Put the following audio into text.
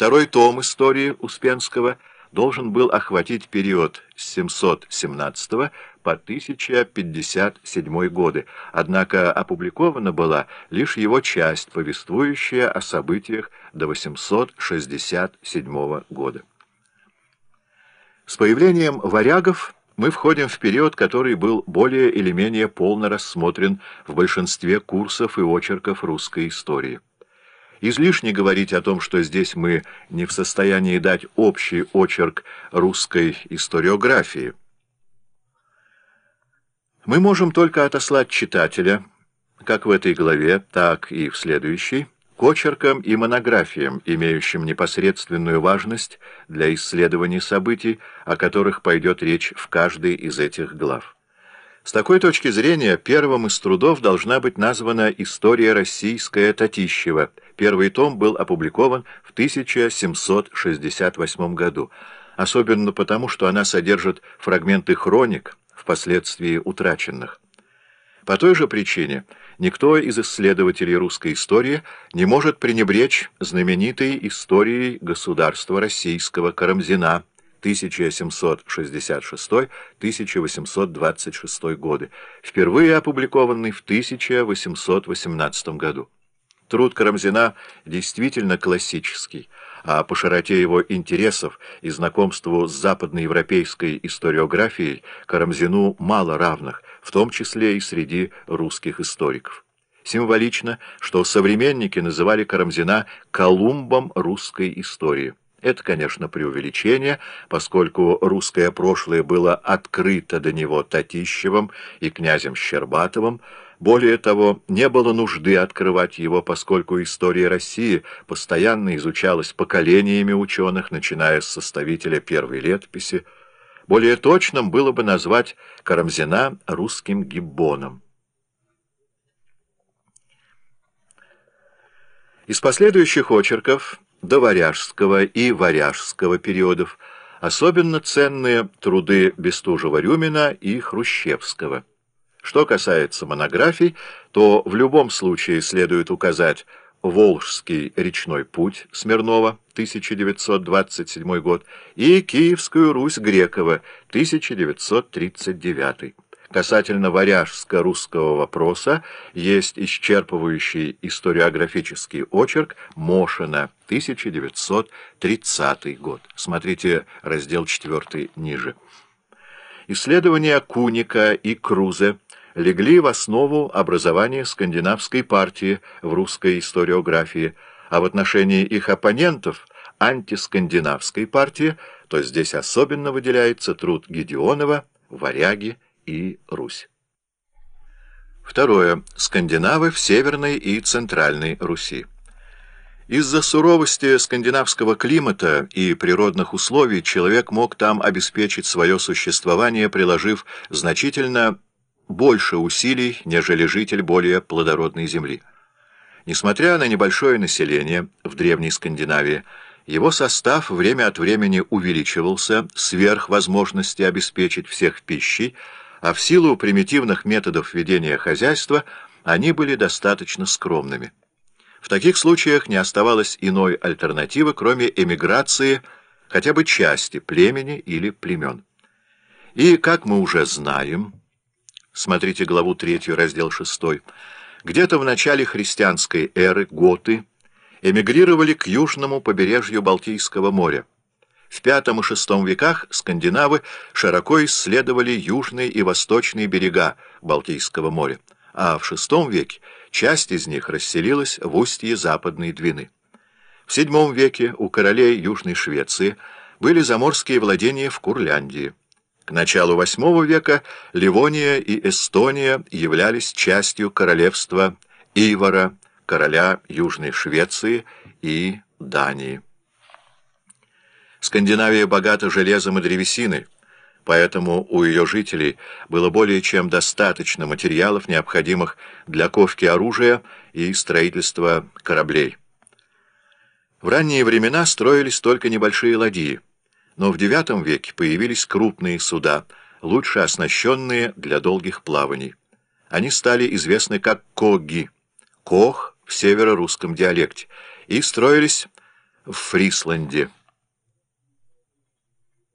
Второй том истории Успенского должен был охватить период с 717 по 1057 годы, однако опубликована была лишь его часть, повествующая о событиях до 867 года. С появлением варягов мы входим в период, который был более или менее полно рассмотрен в большинстве курсов и очерков русской истории. Излишне говорить о том, что здесь мы не в состоянии дать общий очерк русской историографии. Мы можем только отослать читателя, как в этой главе, так и в следующей, к очеркам и монографиям, имеющим непосредственную важность для исследования событий, о которых пойдет речь в каждой из этих глав. С такой точки зрения, первым из трудов должна быть названа «История российская Татищева». Первый том был опубликован в 1768 году, особенно потому, что она содержит фрагменты хроник, впоследствии утраченных. По той же причине никто из исследователей русской истории не может пренебречь знаменитой историей государства российского Карамзина, 1766-1826 годы, впервые опубликованный в 1818 году. Труд Карамзина действительно классический, а по широте его интересов и знакомству с западноевропейской историографией Карамзину мало равных, в том числе и среди русских историков. Символично, что современники называли Карамзина «Колумбом русской истории». Это, конечно, преувеличение, поскольку русское прошлое было открыто до него Татищевым и князем Щербатовым. Более того, не было нужды открывать его, поскольку история России постоянно изучалась поколениями ученых, начиная с составителя первой летописи. Более точным было бы назвать Карамзина русским гиббоном. Из последующих очерков до Варяжского и Варяжского периодов, особенно ценные труды Бестужева-Рюмина и Хрущевского. Что касается монографий, то в любом случае следует указать Волжский речной путь Смирнова, 1927 год, и Киевскую Русь Грекова, 1939 Касательно варяжско-русского вопроса есть исчерпывающий историографический очерк Мошина, 1930 год. Смотрите раздел 4 ниже. Исследования Куника и Крузе легли в основу образования скандинавской партии в русской историографии, а в отношении их оппонентов – антискандинавской партии, то здесь особенно выделяется труд Гедеонова, Варяги и Русь. Второе. Скандинавы в Северной и Центральной Руси. Из-за суровости скандинавского климата и природных условий человек мог там обеспечить свое существование, приложив значительно больше усилий, нежели житель более плодородной земли. Несмотря на небольшое население в Древней Скандинавии, его состав время от времени увеличивался сверх возможности обеспечить всех пищей, а в силу примитивных методов ведения хозяйства они были достаточно скромными. В таких случаях не оставалось иной альтернативы, кроме эмиграции хотя бы части племени или племен. И, как мы уже знаем, смотрите главу 3, раздел 6, где-то в начале христианской эры готы эмигрировали к южному побережью Балтийского моря. В V и VI веках скандинавы широко исследовали южные и восточные берега Балтийского моря, а в VI веке часть из них расселилась в устье Западной Двины. В VII веке у королей Южной Швеции были заморские владения в Курляндии. К началу VIII века Ливония и Эстония являлись частью королевства Ивара, короля Южной Швеции и Дании. Скандинавия богата железом и древесиной, поэтому у ее жителей было более чем достаточно материалов, необходимых для ковки оружия и строительства кораблей. В ранние времена строились только небольшие ладьи, но в IX веке появились крупные суда, лучше оснащенные для долгих плаваний. Они стали известны как коги, кох в северо-русском диалекте, и строились в Фрисланде.